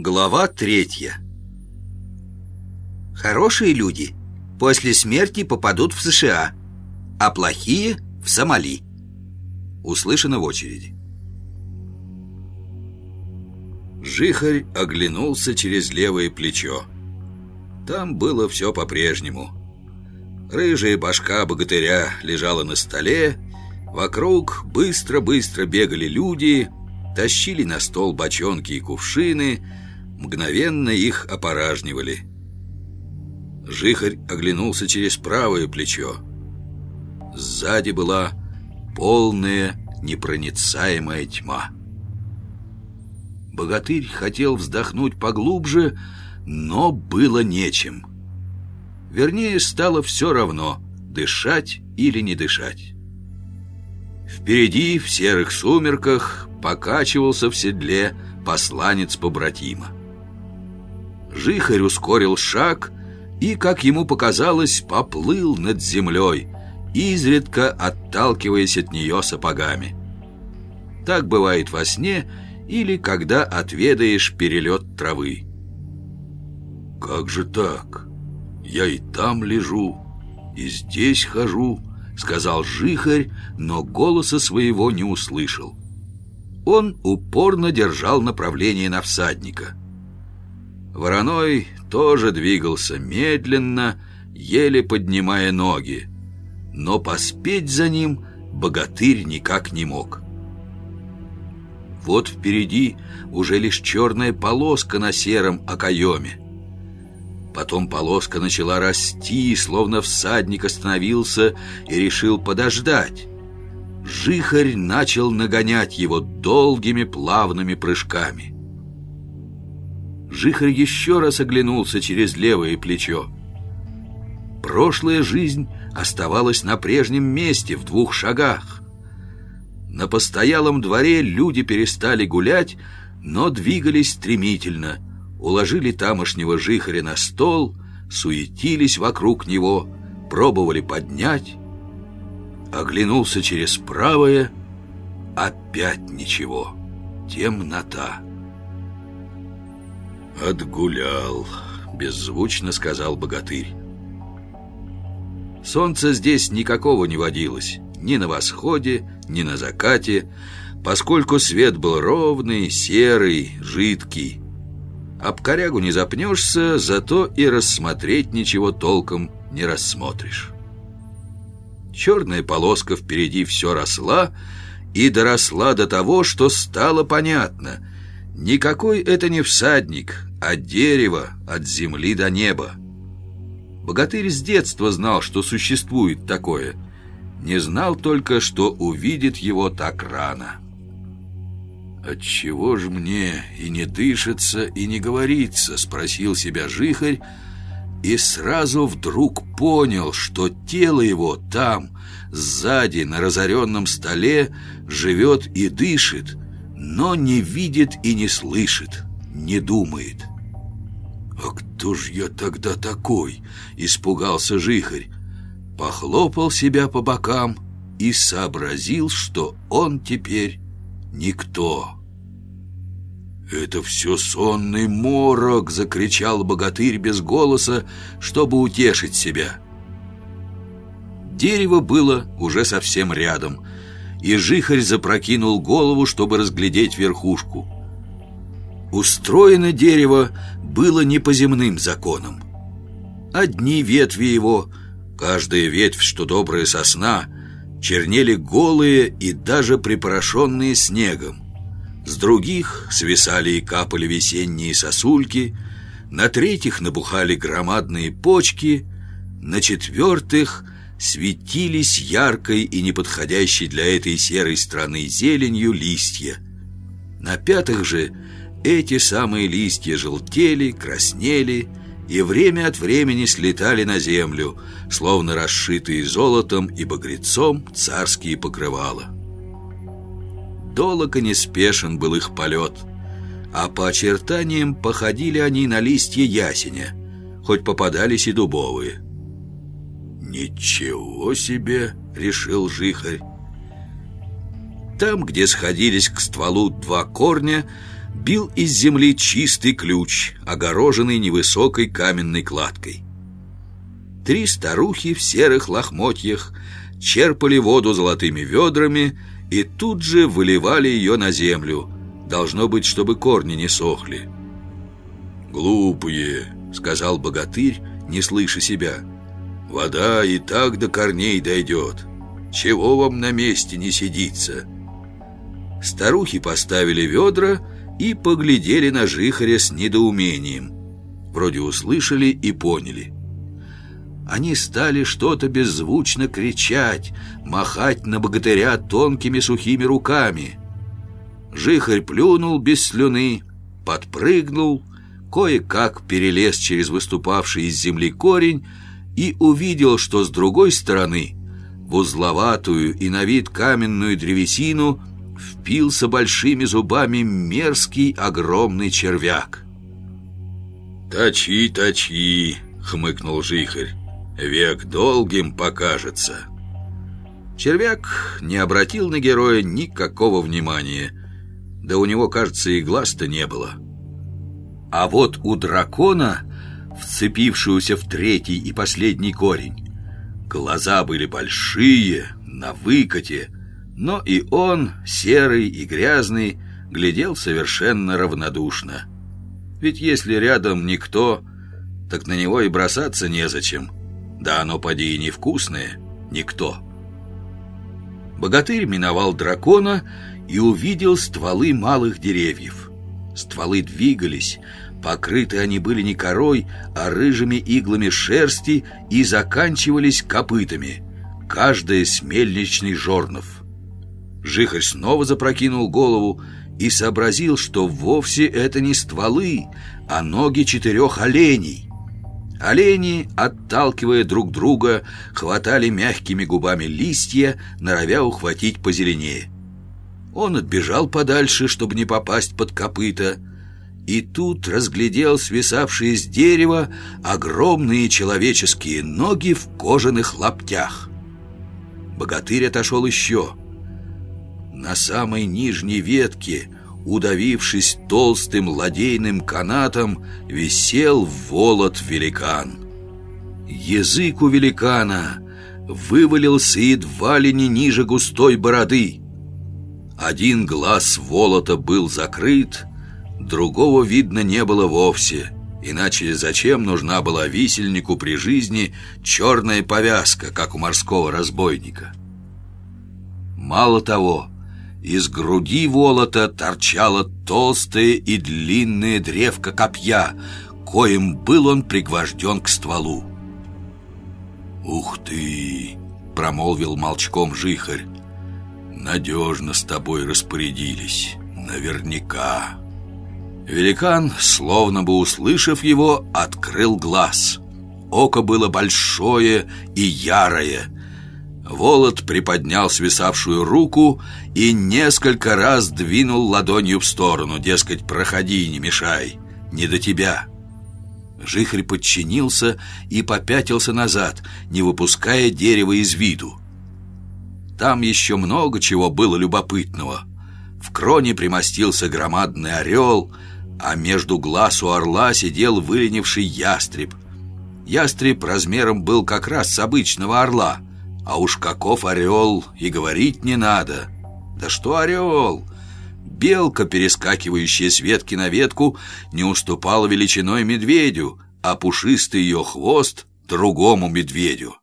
Глава третья Хорошие люди после смерти попадут в США, а плохие — в Сомали. Услышано в очереди. Жихарь оглянулся через левое плечо. Там было все по-прежнему. Рыжая башка богатыря лежала на столе, вокруг быстро-быстро бегали люди, тащили на стол бочонки и кувшины, мгновенно их опоражнивали. Жихарь оглянулся через правое плечо. Сзади была полная непроницаемая тьма. Богатырь хотел вздохнуть поглубже, но было нечем. Вернее, стало все равно, дышать или не дышать. Впереди, в серых сумерках, покачивался в седле посланец побратима. Жихарь ускорил шаг и, как ему показалось, поплыл над землей, изредка отталкиваясь от нее сапогами. Так бывает во сне или когда отведаешь перелет травы. «Как же так? Я и там лежу, и здесь хожу», — сказал Жихарь, но голоса своего не услышал. Он упорно держал направление на всадника — Вороной тоже двигался медленно, еле поднимая ноги. Но поспеть за ним богатырь никак не мог. Вот впереди уже лишь черная полоска на сером окоеме. Потом полоска начала расти, словно всадник остановился и решил подождать. Жихарь начал нагонять его долгими плавными прыжками. Жихарь еще раз оглянулся через левое плечо. Прошлая жизнь оставалась на прежнем месте, в двух шагах. На постоялом дворе люди перестали гулять, но двигались стремительно, уложили тамошнего жихаря на стол, суетились вокруг него, пробовали поднять. Оглянулся через правое, опять ничего, темнота. «Отгулял», — беззвучно сказал богатырь. Солнца здесь никакого не водилось, ни на восходе, ни на закате, поскольку свет был ровный, серый, жидкий. Об корягу не запнешься, зато и рассмотреть ничего толком не рассмотришь. Черная полоска впереди все росла и доросла до того, что стало понятно. Никакой это не всадник, от дерева, от земли до неба. Богатырь с детства знал, что существует такое. Не знал только, что увидит его так рано. «Отчего ж мне и не дышится, и не говорится?» — спросил себя Жихарь, и сразу вдруг понял, что тело его там, сзади, на разоренном столе, живет и дышит, но не видит и не слышит, не думает. «А кто ж я тогда такой?» — испугался Жихарь. Похлопал себя по бокам и сообразил, что он теперь никто. «Это все сонный морок!» — закричал богатырь без голоса, чтобы утешить себя. Дерево было уже совсем рядом, и Жихарь запрокинул голову, чтобы разглядеть верхушку. Устроено дерево было не по земным законам. Одни ветви его, каждая ветвь, что добрая сосна, чернели голые и даже припорошенные снегом. С других свисали и капали весенние сосульки, на третьих набухали громадные почки, на четвертых светились яркой и неподходящей для этой серой страны зеленью листья. На пятых же эти самые листья желтели, краснели и время от времени слетали на землю, словно расшитые золотом и багрецом царские покрывала. Долог и неспешен был их полет, а по очертаниям походили они на листья ясеня, хоть попадались и дубовые. «Ничего себе!» — решил Жихарь. Там, где сходились к стволу два корня, бил из земли чистый ключ, огороженный невысокой каменной кладкой. Три старухи в серых лохмотьях черпали воду золотыми ведрами и тут же выливали ее на землю, должно быть, чтобы корни не сохли. «Глупые», — сказал богатырь, не слыша себя, — «вода и так до корней дойдет. Чего вам на месте не сидится?» Старухи поставили ведра и поглядели на жихаря с недоумением. Вроде услышали и поняли. Они стали что-то беззвучно кричать, махать на богатыря тонкими сухими руками. Жихарь плюнул без слюны, подпрыгнул, кое-как перелез через выступавший из земли корень и увидел, что с другой стороны в узловатую и на вид каменную древесину впился большими зубами мерзкий огромный червяк. «Точи, точи!» — хмыкнул Жихарь. Век долгим покажется. Червяк не обратил на героя никакого внимания. Да у него, кажется, и глаз-то не было. А вот у дракона, вцепившегося в третий и последний корень, глаза были большие, на выкате, но и он, серый и грязный, глядел совершенно равнодушно. Ведь если рядом никто, так на него и бросаться незачем. Да оно поди и невкусное, никто. Богатырь миновал дракона и увидел стволы малых деревьев. Стволы двигались, покрыты они были не корой, а рыжими иглами шерсти и заканчивались копытами, каждая с мельничный жорнов. Жихарь снова запрокинул голову и сообразил, что вовсе это не стволы, а ноги четырех оленей. Олени, отталкивая друг друга, хватали мягкими губами листья, норовя ухватить позеленее. Он отбежал подальше, чтобы не попасть под копыта, и тут разглядел свисавшие с дерева огромные человеческие ноги в кожаных лаптях. Богатырь отошел еще. На самой нижней ветке удавившись толстым ладейным канатом, висел волот-великан. Язык у великана вывалился едва ли не ниже густой бороды. Один глаз волота был закрыт, другого видно не было вовсе, иначе зачем нужна была висельнику при жизни черная повязка, как у морского разбойника? Мало того, из груди волота торчала толстая и длинная древка копья, коим был он пригвожден к стволу. «Ух ты!» — промолвил молчком жихарь. «Надежно с тобой распорядились, наверняка». Великан, словно бы услышав его, открыл глаз. Око было большое и ярое — Волод приподнял свисавшую руку и несколько раз двинул ладонью в сторону, дескать, проходи, не мешай, не до тебя. Жихрь подчинился и попятился назад, не выпуская дерева из виду. Там еще много чего было любопытного. В кроне примостился громадный орел, а между глаз у орла сидел выленивший ястреб. Ястреб размером был как раз с обычного орла — а уж каков орел, и говорить не надо. Да что орел? Белка, перескакивающая с ветки на ветку, не уступала величиной медведю, а пушистый ее хвост другому медведю.